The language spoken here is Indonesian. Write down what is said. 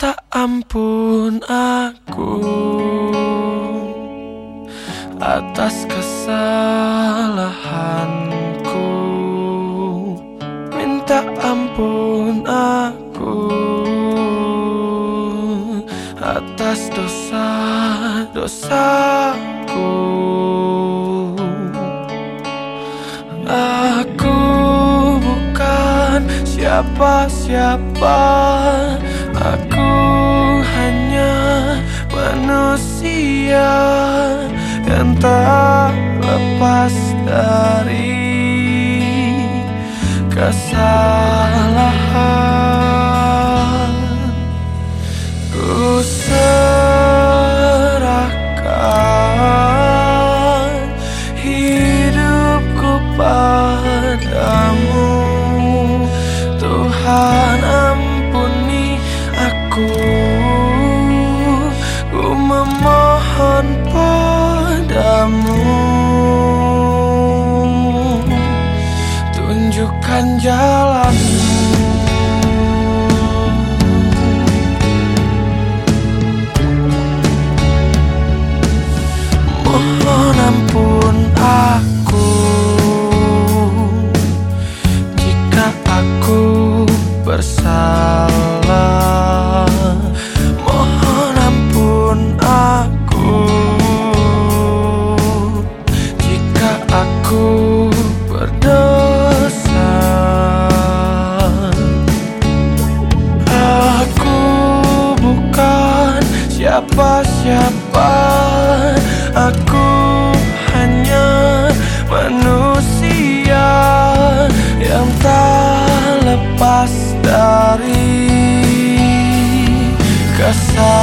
Minta ampun aku Atas kesalahanku. Minta ampun aku Atas dosa-dosaku. Aku bukan siapa-siapa Aku hanya manusia Yang tak lepas dari kesalahan memohon padamu. Tunjukkan jalanmu siapa-siapa Aku hanya manusia Yang tak lepas dari kesalahan